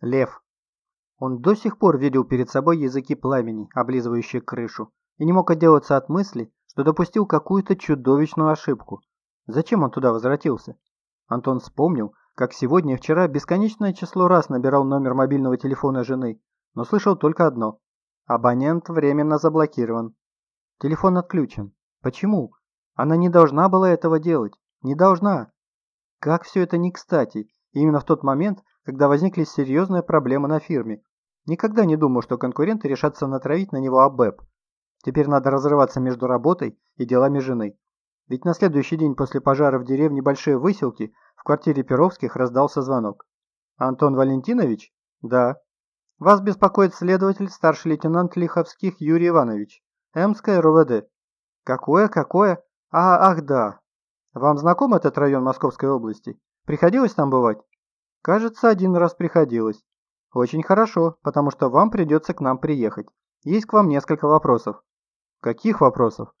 Лев. Он до сих пор видел перед собой языки пламени, облизывающие крышу, и не мог отделаться от мысли, что допустил какую-то чудовищную ошибку. Зачем он туда возвратился? Антон вспомнил, как сегодня и вчера бесконечное число раз набирал номер мобильного телефона жены, но слышал только одно. Абонент временно заблокирован. Телефон отключен. Почему? Она не должна была этого делать. Не должна. Как все это не кстати, именно в тот момент, когда возникли серьезные проблемы на фирме. Никогда не думал, что конкуренты решатся натравить на него АБЭП. Теперь надо разрываться между работой и делами жены. Ведь на следующий день после пожара в деревне Большие Выселки в квартире Перовских раздался звонок. «Антон Валентинович?» «Да». «Вас беспокоит следователь, старший лейтенант Лиховских Юрий Иванович. Эмское РОВД». «Какое, какое? А, ах да. Вам знаком этот район Московской области? Приходилось там бывать?» Кажется, один раз приходилось. Очень хорошо, потому что вам придется к нам приехать. Есть к вам несколько вопросов. Каких вопросов?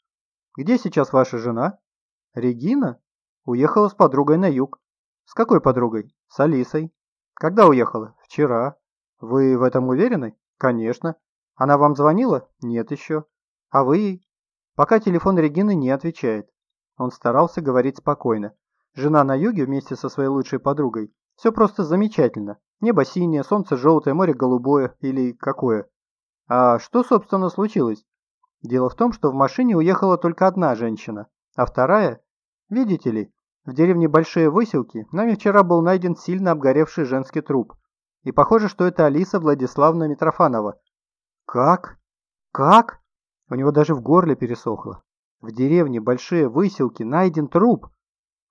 Где сейчас ваша жена? Регина? Уехала с подругой на юг. С какой подругой? С Алисой. Когда уехала? Вчера. Вы в этом уверены? Конечно. Она вам звонила? Нет еще. А вы ей? Пока телефон Регины не отвечает. Он старался говорить спокойно. Жена на юге вместе со своей лучшей подругой все просто замечательно. Небо синее, солнце желтое, море голубое или какое. А что, собственно, случилось? Дело в том, что в машине уехала только одна женщина, а вторая... Видите ли, в деревне Большие Выселки нами вчера был найден сильно обгоревший женский труп. И похоже, что это Алиса Владиславовна Митрофанова. Как? Как? У него даже в горле пересохло. В деревне Большие Выселки найден труп?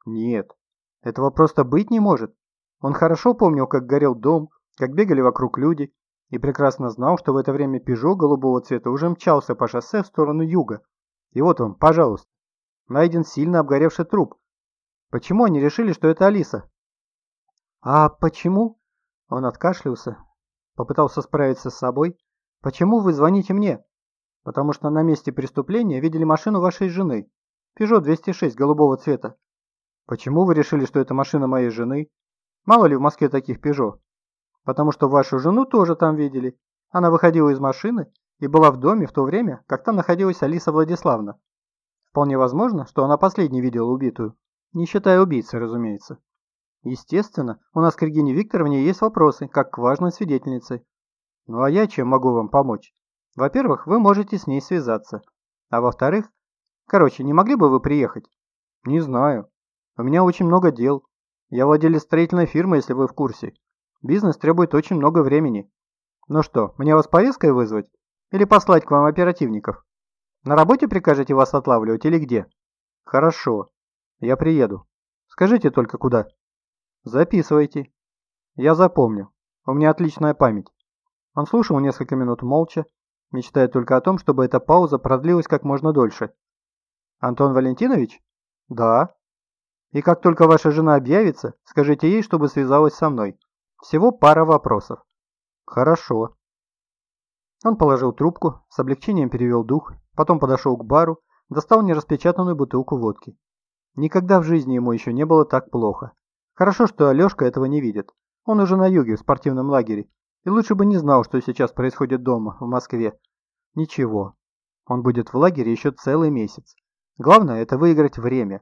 Нет, этого просто быть не может. Он хорошо помнил, как горел дом, как бегали вокруг люди, и прекрасно знал, что в это время «Пежо» голубого цвета уже мчался по шоссе в сторону юга. И вот он, пожалуйста, найден сильно обгоревший труп. Почему они решили, что это Алиса? А почему? Он откашлялся, попытался справиться с собой. Почему вы звоните мне? Потому что на месте преступления видели машину вашей жены. «Пежо 206» голубого цвета. Почему вы решили, что это машина моей жены? Мало ли в Москве таких «Пежо». Потому что вашу жену тоже там видели. Она выходила из машины и была в доме в то время, как там находилась Алиса Владиславна. Вполне возможно, что она последней видела убитую. Не считая убийцы, разумеется. Естественно, у нас к Регине Викторовне есть вопросы, как к важной свидетельнице. Ну а я чем могу вам помочь? Во-первых, вы можете с ней связаться. А во-вторых, короче, не могли бы вы приехать? Не знаю. У меня очень много дел. Я владелец строительной фирмы, если вы в курсе. Бизнес требует очень много времени. Ну что, мне вас повесткой вызвать? Или послать к вам оперативников? На работе прикажете вас отлавливать или где? Хорошо. Я приеду. Скажите только куда. Записывайте. Я запомню. У меня отличная память. Он слушал несколько минут молча, мечтая только о том, чтобы эта пауза продлилась как можно дольше. «Антон Валентинович?» «Да». И как только ваша жена объявится, скажите ей, чтобы связалась со мной. Всего пара вопросов. Хорошо. Он положил трубку, с облегчением перевел дух, потом подошел к бару, достал нераспечатанную бутылку водки. Никогда в жизни ему еще не было так плохо. Хорошо, что Алешка этого не видит. Он уже на юге, в спортивном лагере, и лучше бы не знал, что сейчас происходит дома, в Москве. Ничего. Он будет в лагере еще целый месяц. Главное – это выиграть время.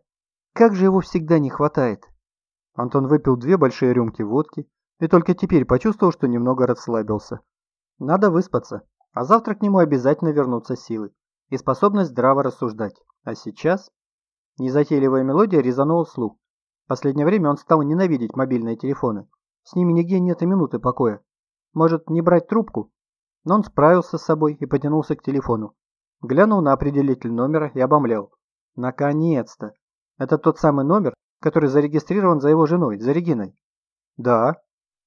Как же его всегда не хватает. Антон выпил две большие рюмки водки и только теперь почувствовал, что немного расслабился. Надо выспаться, а завтра к нему обязательно вернутся силы и способность здраво рассуждать. А сейчас... Незатейливая мелодия резанула слух. В последнее время он стал ненавидеть мобильные телефоны. С ними нигде нет и минуты покоя. Может, не брать трубку? Но он справился с собой и потянулся к телефону. Глянул на определитель номера и обомлел. Наконец-то! Это тот самый номер, который зарегистрирован за его женой, за Региной? Да.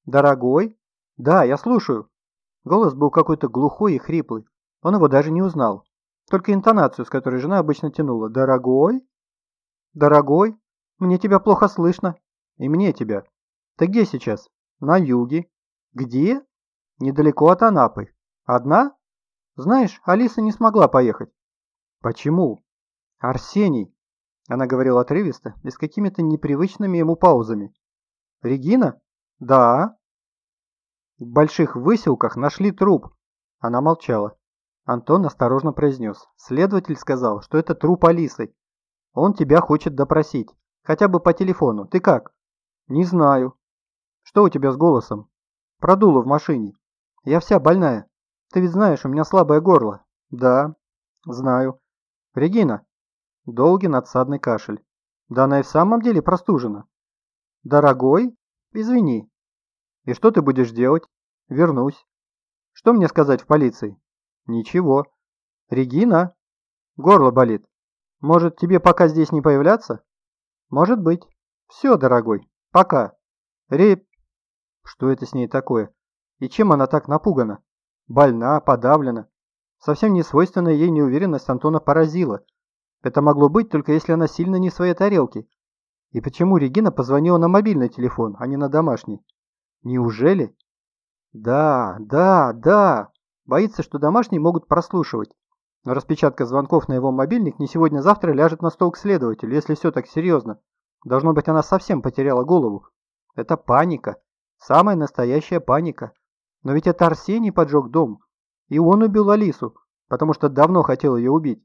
Дорогой? Да, я слушаю. Голос был какой-то глухой и хриплый. Он его даже не узнал. Только интонацию, с которой жена обычно тянула. Дорогой? Дорогой? Мне тебя плохо слышно. И мне тебя. Ты где сейчас? На юге. Где? Недалеко от Анапы. Одна? Знаешь, Алиса не смогла поехать. Почему? Арсений. Она говорила отрывисто и с какими-то непривычными ему паузами. «Регина? Да. В больших выселках нашли труп. Она молчала. Антон осторожно произнес. Следователь сказал, что это труп Алисы. Он тебя хочет допросить. Хотя бы по телефону. Ты как? Не знаю. Что у тебя с голосом? Продуло в машине. Я вся больная. Ты ведь знаешь, у меня слабое горло. Да, знаю. Регина. Долгий надсадный кашель. Да она и в самом деле простужена. Дорогой? Извини. И что ты будешь делать? Вернусь. Что мне сказать в полиции? Ничего. Регина? Горло болит. Может, тебе пока здесь не появляться? Может быть. Все, дорогой. Пока. Ре... Что это с ней такое? И чем она так напугана? Больна, подавлена. Совсем не свойственная ей неуверенность Антона поразила. Это могло быть только если она сильно не в своей тарелке. И почему Регина позвонила на мобильный телефон, а не на домашний? Неужели? Да, да, да. Боится, что домашние могут прослушивать. Но распечатка звонков на его мобильник не сегодня-завтра ляжет на стол к следователю, если все так серьезно. Должно быть, она совсем потеряла голову. Это паника. Самая настоящая паника. Но ведь это Арсений поджег дом. И он убил Алису, потому что давно хотел ее убить.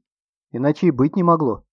Иначе и быть не могло.